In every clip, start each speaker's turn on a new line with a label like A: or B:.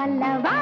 A: மல்லவா?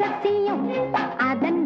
A: ரகசியம் அதன்